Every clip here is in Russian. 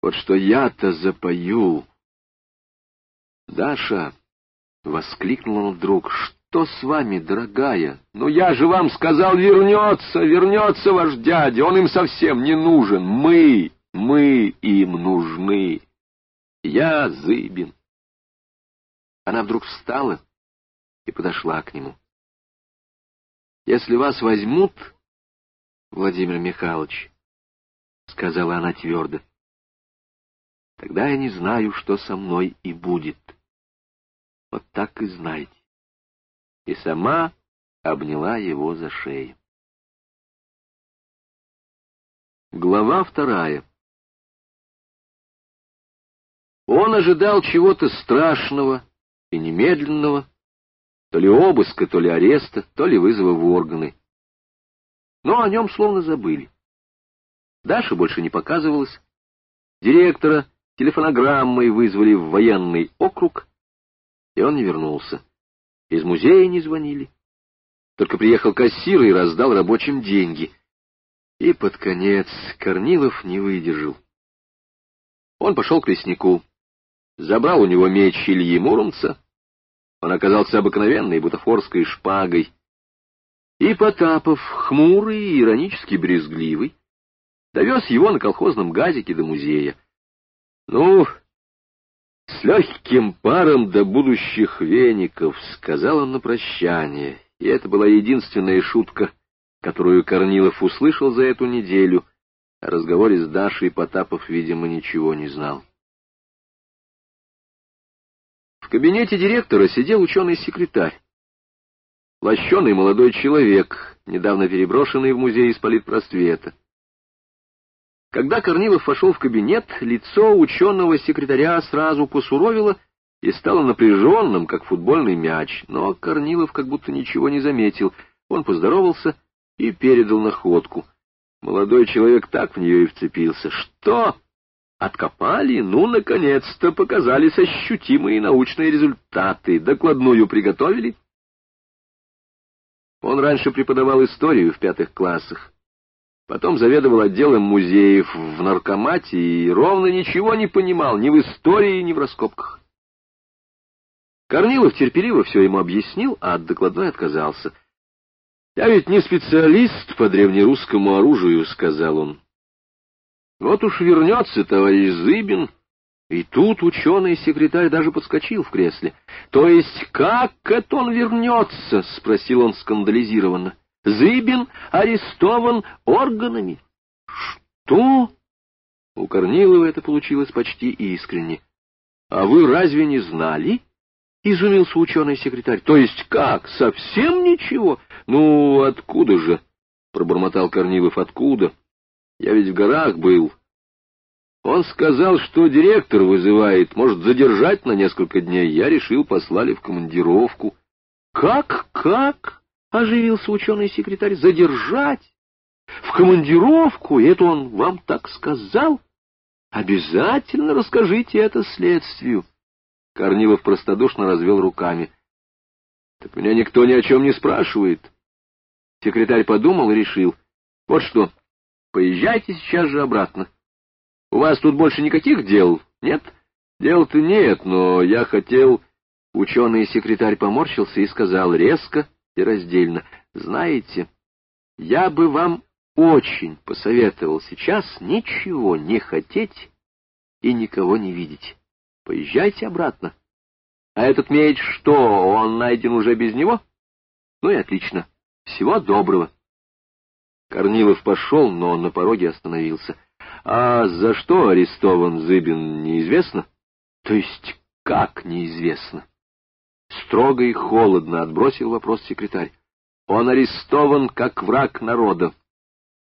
Вот что я-то запою. Даша, — воскликнул он вдруг, — что с вами, дорогая? Ну я же вам сказал, вернется, вернется ваш дядя, он им совсем не нужен. Мы, мы им нужны. Я Зыбин. Она вдруг встала и подошла к нему. Если вас возьмут, Владимир Михайлович, — сказала она твердо, — тогда я не знаю, что со мной и будет. Вот так и знайте. И сама обняла его за шею. Глава вторая Он ожидал чего-то страшного и немедленного, то ли обыска, то ли ареста, то ли вызова в органы. Но о нем словно забыли. Даша больше не показывалась. Директора телефонограммой вызвали в военный округ, и он не вернулся. Из музея не звонили. Только приехал кассир и раздал рабочим деньги. И под конец Корнилов не выдержал. Он пошел к леснику, забрал у него меч Ильи Муромца, он оказался обыкновенной бутафорской шпагой. И Потапов, хмурый и иронически брезгливый, довез его на колхозном газике до музея. Ну, с легким паром до будущих веников, сказал он на прощание, и это была единственная шутка, которую Корнилов услышал за эту неделю. О разговоре с Дашей Потапов, видимо, ничего не знал. В кабинете директора сидел ученый-секретарь. Лощеный молодой человек, недавно переброшенный в музей из политпросвета. Когда Корнилов вошел в кабинет, лицо ученого-секретаря сразу посуровило и стало напряженным, как футбольный мяч, но Корнилов как будто ничего не заметил. Он поздоровался и передал находку. Молодой человек так в нее и вцепился. «Что?» Откопали, ну, наконец-то, показались ощутимые научные результаты. Докладную приготовили. Он раньше преподавал историю в пятых классах. Потом заведовал отделом музеев в наркомате и ровно ничего не понимал ни в истории, ни в раскопках. Корнилов терпеливо все ему объяснил, а от докладной отказался. — Я ведь не специалист по древнерусскому оружию, — сказал он. Вот уж вернется товарищ Зыбин, и тут ученый-секретарь даже подскочил в кресле. — То есть как это он вернется? — спросил он скандализированно. — Зыбин арестован органами. — Что? У Корнилова это получилось почти искренне. — А вы разве не знали? — изумился ученый-секретарь. — То есть как? Совсем ничего? Ну, откуда же? — пробормотал Корнилов. — Откуда? — я ведь в горах был. Он сказал, что директор вызывает, может задержать на несколько дней. Я решил, послали в командировку. — Как, как? — оживился ученый-секретарь. — Задержать? В командировку? Это он вам так сказал? Обязательно расскажите это следствию. Корнилов простодушно развел руками. — Так меня никто ни о чем не спрашивает. Секретарь подумал и решил. — Вот что, Поезжайте сейчас же обратно. У вас тут больше никаких дел, нет? Дел-то нет, но я хотел... Ученый-секретарь поморщился и сказал резко и раздельно. Знаете, я бы вам очень посоветовал сейчас ничего не хотеть и никого не видеть. Поезжайте обратно. А этот меч что, он найден уже без него? Ну и отлично. Всего доброго. Корнилов пошел, но на пороге остановился. — А за что арестован Зыбин, неизвестно? — То есть как неизвестно? Строго и холодно отбросил вопрос секретарь. Он арестован как враг народа.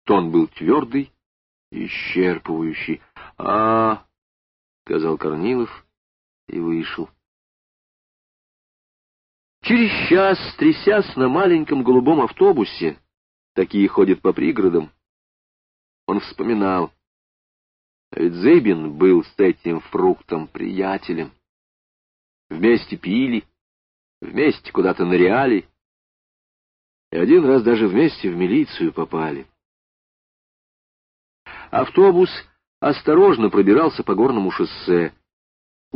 Тон был твердый и исчерпывающий. — А, — сказал Корнилов и вышел. Через час, трясясь на маленьком голубом автобусе, Такие ходят по пригородам. Он вспоминал. Ведь Зыбин был с этим фруктом приятелем. Вместе пили, вместе куда-то ныряли, и один раз даже вместе в милицию попали. Автобус осторожно пробирался по горному шоссе.